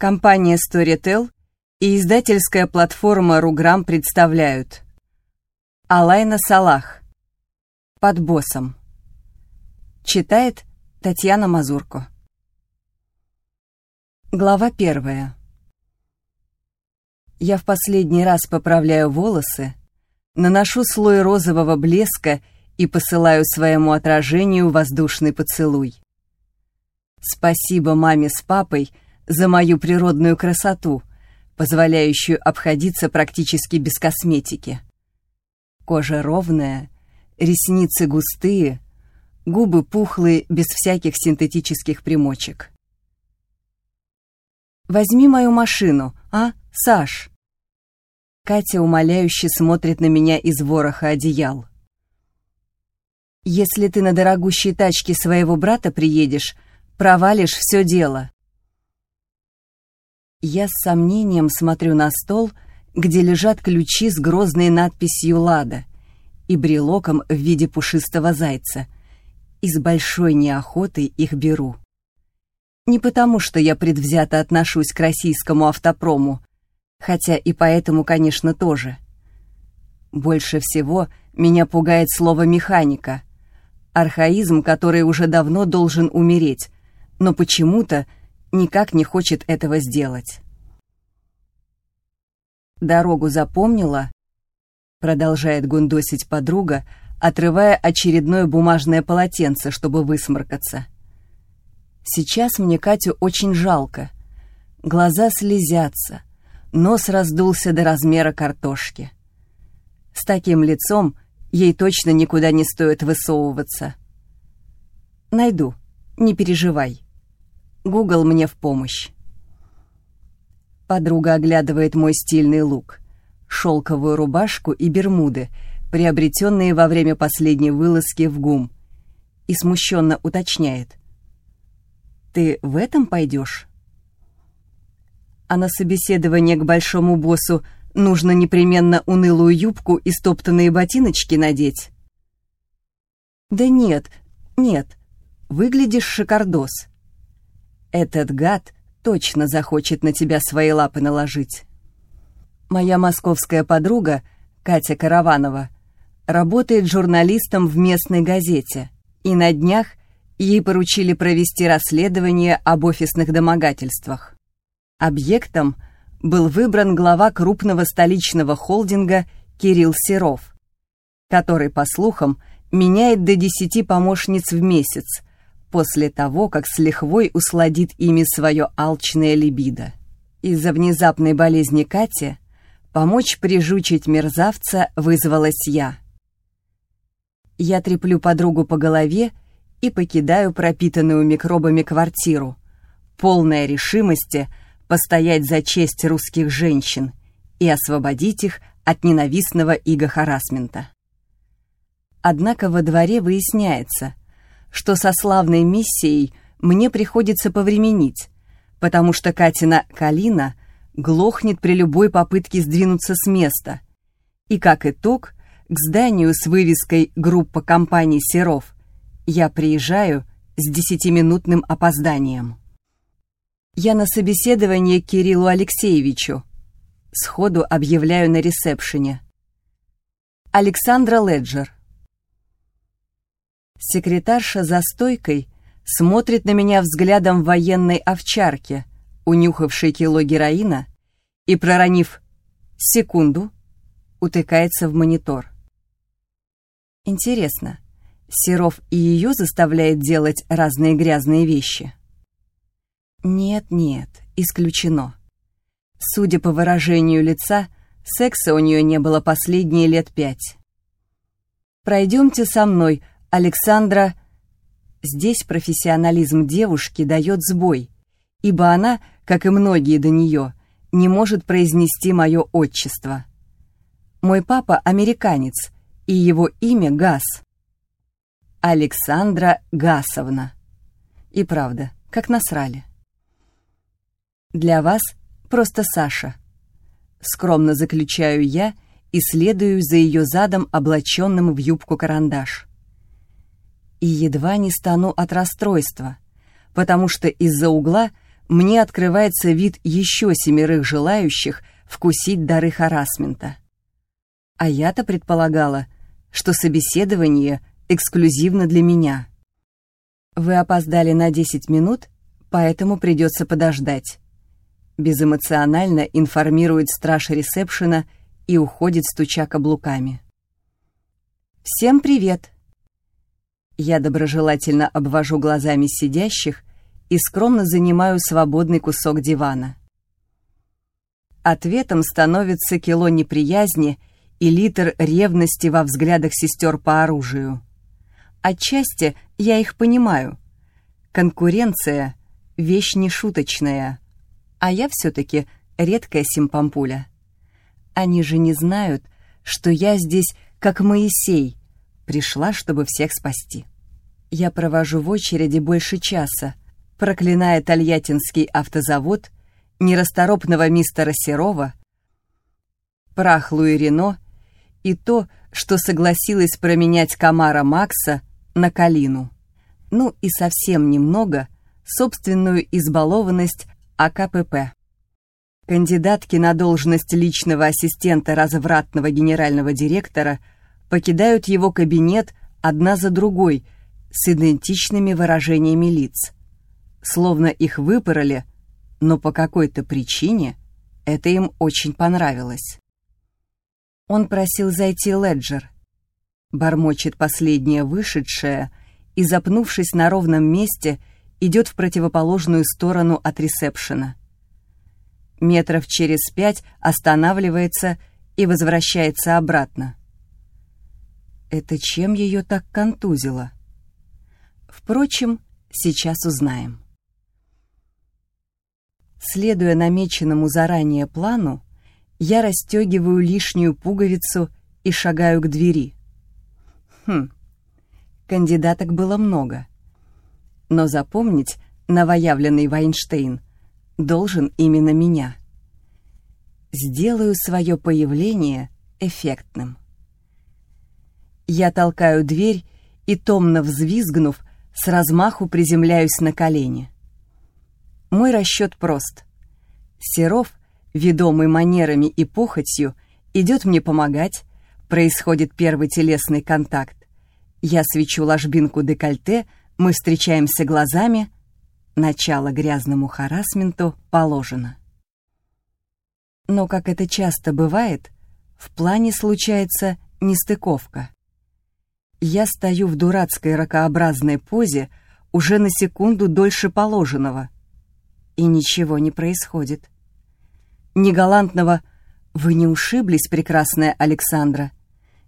Компания Storytel и издательская платформа Руграм представляют. Алайна Салах. «Под боссом» Читает Татьяна Мазурко. Глава первая. Я в последний раз поправляю волосы, наношу слой розового блеска и посылаю своему отражению воздушный поцелуй. Спасибо маме с папой за мою природную красоту, позволяющую обходиться практически без косметики. Кожа ровная, ресницы густые, губы пухлые, без всяких синтетических примочек. «Возьми мою машину, а, Саш?» Катя умоляюще смотрит на меня из вороха одеял. «Если ты на дорогущей тачке своего брата приедешь, провалишь все дело». Я с сомнением смотрю на стол, где лежат ключи с грозной надписью «Лада» и брелоком в виде пушистого зайца, и с большой неохотой их беру. Не потому, что я предвзято отношусь к российскому автопрому, хотя и поэтому, конечно, тоже. Больше всего меня пугает слово «механика», архаизм, который уже давно должен умереть, но почему-то никак не хочет этого сделать. «Дорогу запомнила?» Продолжает гундосить подруга, отрывая очередное бумажное полотенце, чтобы высморкаться. Сейчас мне Катю очень жалко. Глаза слезятся, нос раздулся до размера картошки. С таким лицом ей точно никуда не стоит высовываться. Найду, не переживай. Гугл мне в помощь. Подруга оглядывает мой стильный лук. Шелковую рубашку и бермуды, приобретенные во время последней вылазки в ГУМ. И смущенно уточняет. «Ты в этом пойдешь?» А на собеседование к большому боссу нужно непременно унылую юбку и стоптанные ботиночки надеть? «Да нет, нет, выглядишь шикардос», этот гад точно захочет на тебя свои лапы наложить. Моя московская подруга, Катя Караванова, работает журналистом в местной газете, и на днях ей поручили провести расследование об офисных домогательствах. Объектом был выбран глава крупного столичного холдинга Кирилл Серов, который, по слухам, меняет до 10 помощниц в месяц, после того, как с лихвой усладит ими свое алчное либидо. Из-за внезапной болезни Кати помочь прижучить мерзавца вызвалась я. Я треплю подругу по голове и покидаю пропитанную микробами квартиру, полная решимости постоять за честь русских женщин и освободить их от ненавистного иго-харасмента. Однако во дворе выясняется, что со славной миссией мне приходится повременить, потому что Катина Калина глохнет при любой попытке сдвинуться с места. И как итог, к зданию с вывеской «Группа компаний Серов» я приезжаю с десятиминутным опозданием. Я на собеседование к Кириллу Алексеевичу. Сходу объявляю на ресепшене. Александра Леджер. Секретарша за стойкой смотрит на меня взглядом военной овчарки, унюхавшей кило героина, и, проронив «секунду», утыкается в монитор. Интересно, Серов и ее заставляет делать разные грязные вещи? Нет-нет, исключено. Судя по выражению лица, секса у нее не было последние лет пять. «Пройдемте со мной», Александра... Здесь профессионализм девушки дает сбой, ибо она, как и многие до нее, не может произнести мое отчество. Мой папа американец, и его имя Гас. Александра Гасовна. И правда, как насрали. Для вас просто Саша. Скромно заключаю я и следую за ее задом, облаченным в юбку карандаш и едва не стану от расстройства, потому что из-за угла мне открывается вид еще семерых желающих вкусить дары харасмента. А я-то предполагала, что собеседование эксклюзивно для меня. Вы опоздали на 10 минут, поэтому придется подождать. Безэмоционально информирует страж ресепшена и уходит, стуча каблуками. «Всем привет!» Я доброжелательно обвожу глазами сидящих и скромно занимаю свободный кусок дивана. Ответом становится кило неприязни и литр ревности во взглядах сестер по оружию. Отчасти я их понимаю. Конкуренция — вещь нешуточная, а я все-таки редкая симпампуля. Они же не знают, что я здесь как Моисей, пришла, чтобы всех спасти. Я провожу в очереди больше часа, проклиная Тольяттинский автозавод, нерасторопного мистера Серова, прах Луи Рено и то, что согласилась променять комара Макса на Калину. Ну и совсем немного собственную избалованность АКПП. Кандидатки на должность личного ассистента развратного генерального директора покидают его кабинет одна за другой с идентичными выражениями лиц. Словно их выпороли, но по какой-то причине это им очень понравилось. Он просил зайти Леджер. Бормочет последняя вышедшая и, запнувшись на ровном месте, идет в противоположную сторону от ресепшена. Метров через пять останавливается и возвращается обратно. Это чем ее так контузило? Впрочем, сейчас узнаем. Следуя намеченному заранее плану, я расстегиваю лишнюю пуговицу и шагаю к двери. Хм, кандидаток было много. Но запомнить новоявленный Вайнштейн должен именно меня. Сделаю свое появление эффектным. Я толкаю дверь и, томно взвизгнув, с размаху приземляюсь на колени. Мой расчет прост. Серов, ведомый манерами и похотью, идет мне помогать, происходит первый телесный контакт. Я свечу ложбинку декольте, мы встречаемся глазами. Начало грязному харасменту положено. Но, как это часто бывает, в плане случается нестыковка. Я стою в дурацкой ракообразной позе уже на секунду дольше положенного. И ничего не происходит. Ни галантного «Вы не ушиблись, прекрасная Александра?»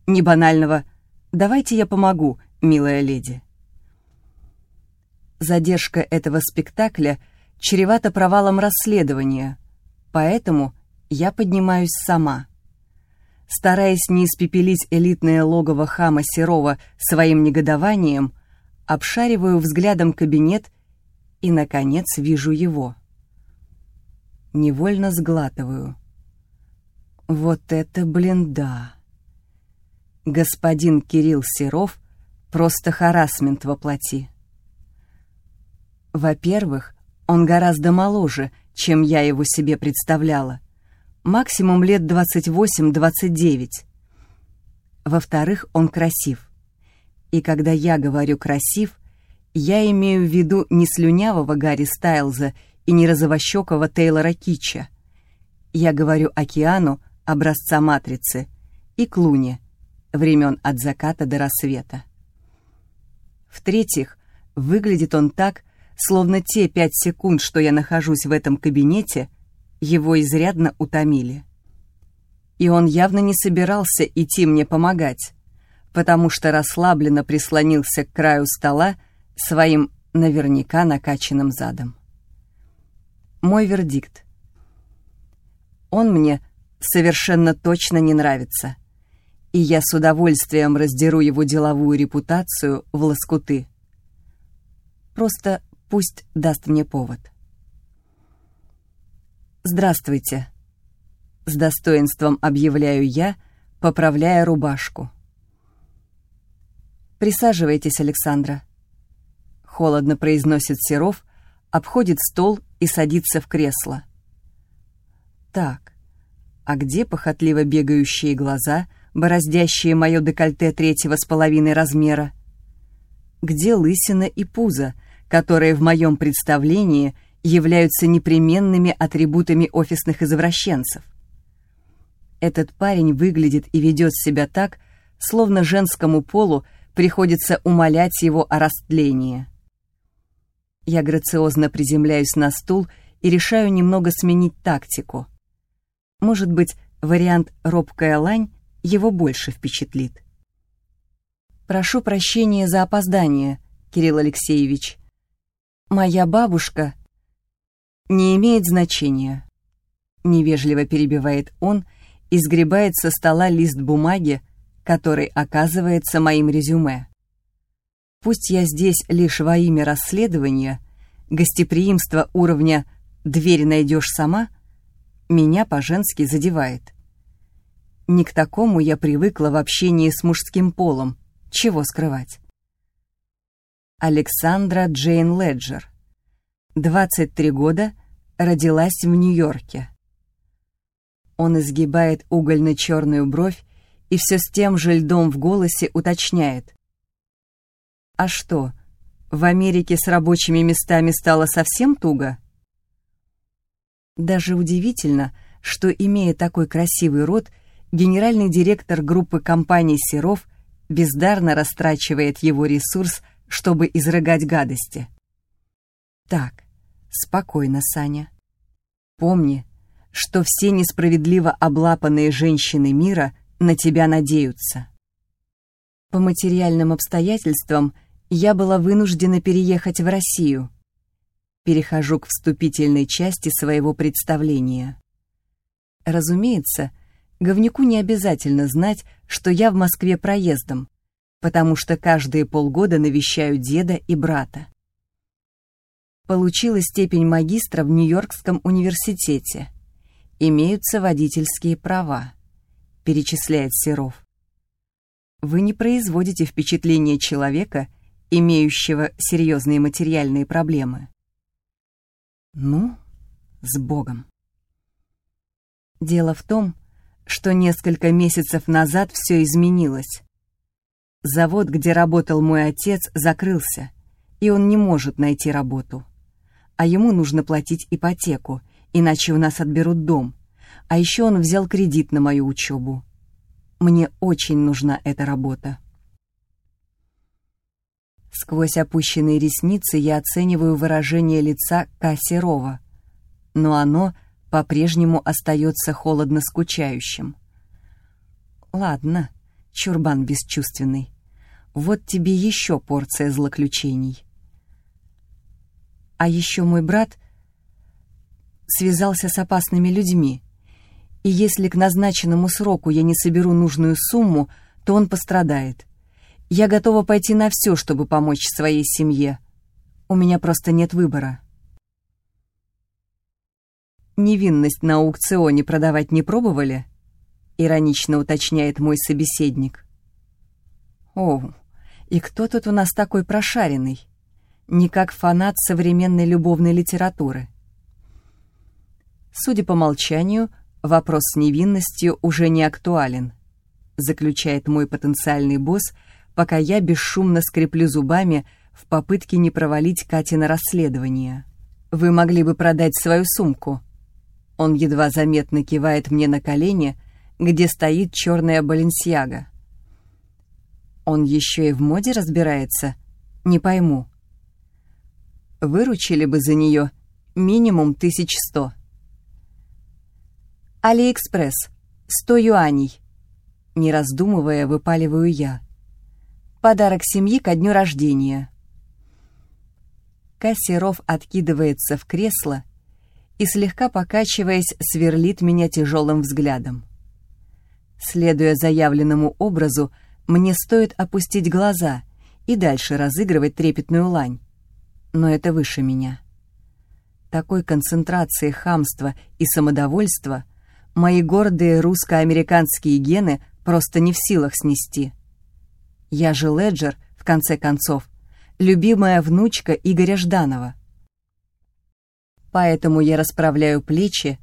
Ни банального «Давайте я помогу, милая леди». Задержка этого спектакля чревата провалом расследования, поэтому я поднимаюсь сама — стараясь не испепелить элитное логово хама Серова своим негодованием, обшариваю взглядом кабинет и, наконец, вижу его. Невольно сглатываю. Вот это блин да! Господин Кирилл Серов — просто харасмент воплоти. Во-первых, он гораздо моложе, чем я его себе представляла — максимум лет 28-29. Во-вторых, он красив. И когда я говорю «красив», я имею в виду не слюнявого Гарри Стайлза и не розовощекого Тейлора Китча. Я говорю океану образца матрицы и Клуне времен от заката до рассвета. В-третьих, выглядит он так, словно те пять секунд, что я нахожусь в этом кабинете — его изрядно утомили. И он явно не собирался идти мне помогать, потому что расслабленно прислонился к краю стола своим наверняка накачанным задом. Мой вердикт. Он мне совершенно точно не нравится, и я с удовольствием раздеру его деловую репутацию в лоскуты. Просто пусть даст мне повод. «Здравствуйте!» С достоинством объявляю я, поправляя рубашку. «Присаживайтесь, Александра», — холодно произносит Серов, обходит стол и садится в кресло. Так, а где похотливо бегающие глаза, бороздящие мое декольте третьего с половиной размера? Где лысина и пузо, которые в моем представлении являются непременными атрибутами офисных извращенцев? Этот парень выглядит и ведет себя так, словно женскому полу приходится умолять его о растлении. Я грациозно приземляюсь на стул и решаю немного сменить тактику. Может быть, вариант «робкая лань» его больше впечатлит. «Прошу прощения за опоздание, Кирилл Алексеевич. Моя бабушка...» «Не имеет значения», — невежливо перебивает он и сгребает со стола лист бумаги, который оказывается моим резюме. Пусть я здесь лишь во имя расследования, гостеприимство уровня «дверь найдешь сама» — меня по-женски задевает. Не к такому я привыкла в общении с мужским полом, чего скрывать. Александра Джейн Леджер. 23 года, родилась в Нью-Йорке. Он изгибает угольно-черную бровь и все с тем же льдом в голосе уточняет. «А что, в Америке с рабочими местами стало совсем туго?» Даже удивительно, что, имея такой красивый род, генеральный директор группы компаний «Серов» бездарно растрачивает его ресурс, чтобы изрыгать гадости. Так, спокойно, Саня. Помни, что все несправедливо облапанные женщины мира на тебя надеются. По материальным обстоятельствам я была вынуждена переехать в Россию — перехожу к вступительной части своего представления. Разумеется, говнюку не обязательно знать, что я в Москве проездом, потому что каждые полгода навещаю деда и брата. Получила степень магистра в Нью-Йоркском университете. Имеются водительские права, перечисляет Серов. Вы не производите впечатление человека, имеющего серьезные материальные проблемы. Ну, с Богом. Дело в том, что несколько месяцев назад все изменилось. Завод, где работал мой отец, закрылся, и он не может найти работу. А ему нужно платить ипотеку, иначе у нас отберут дом. А еще он взял кредит на мою учебу. Мне очень нужна эта работа. Сквозь опущенные ресницы я оцениваю выражение лица Кассерова, но оно по-прежнему остается холодно скучающим. Ладно, чурбан бесчувственный, вот тебе еще порция злоключений. А еще мой брат связался с опасными людьми, и если к назначенному сроку я не соберу нужную сумму, то он пострадает. Я готова пойти на все, чтобы помочь своей семье. У меня просто нет выбора. Невинность на аукционе продавать не пробовали? Иронично уточняет мой собеседник. О, и кто тут у нас такой прошаренный? Не как фанат современной любовной литературы. Судя по молчанию, вопрос с невинностью уже не актуален, заключает мой потенциальный босс, пока я бесшумно скреплю зубами в попытке не провалить Катина расследование. «Вы могли бы продать свою сумку». Он едва заметно кивает мне на колени, где стоит черная баленсиага. Он еще и в моде разбирается? Не пойму. Выручили бы за нее минимум тысяч сто. Алиэкспресс. Сто юаней. Не раздумывая, выпаливаю я. Подарок семьи ко дню рождения. Кассиров откидывается в кресло и, слегка покачиваясь, сверлит меня тяжелым взглядом. Следуя заявленному образу, мне стоит опустить глаза и дальше разыгрывать трепетную лань. Но это выше меня. Такой концентрации хамства и самодовольства мои гордые русско-американские гены просто не в силах снести. Я же Леджер, в конце концов, любимая внучка Игоря Жданова. Поэтому я расправляю плечи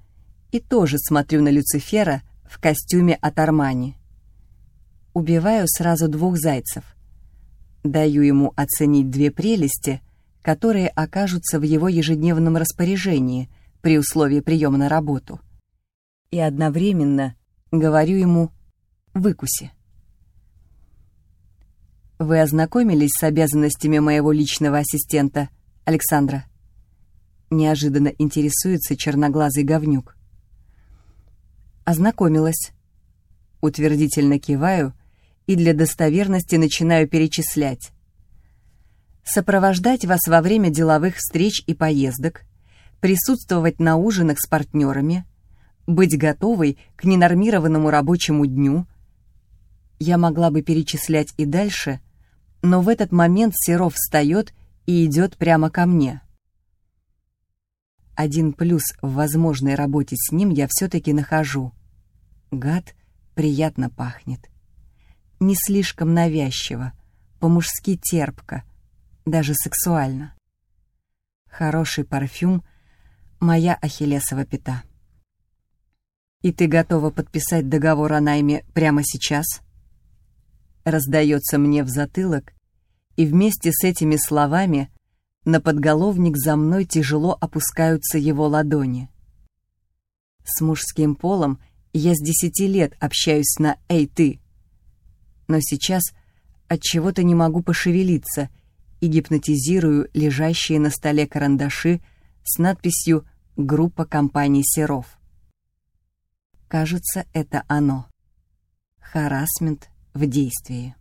и тоже смотрю на Люцифера в костюме от Армани. Убиваю сразу двух зайцев. Даю ему оценить две прелести, которые окажутся в его ежедневном распоряжении при условии приема на работу. И одновременно говорю ему «выкуси». Вы ознакомились с обязанностями моего личного ассистента, Александра? Неожиданно интересуется черноглазый говнюк. Ознакомилась. Утвердительно киваю и для достоверности начинаю перечислять. Сопровождать вас во время деловых встреч и поездок, присутствовать на ужинах с партнерами, быть готовой к ненормированному рабочему дню. Я могла бы перечислять и дальше, но в этот момент Серов встает и идет прямо ко мне. Один плюс в возможной работе с ним я все-таки нахожу. Гад приятно пахнет. Не слишком навязчиво, по-мужски терпко, даже сексуально. Хороший парфюм — моя ахиллесова пята. «И ты готова подписать договор о найме прямо сейчас?» Раздается мне в затылок, и вместе с этими словами на подголовник за мной тяжело опускаются его ладони. С мужским полом я с десяти лет общаюсь на «Эй, ты!», но сейчас от чего то не могу пошевелиться и гипнотизирую лежащие на столе карандаши с надписью «Группа компаний Серов». Кажется, это оно. Харасмент в действии.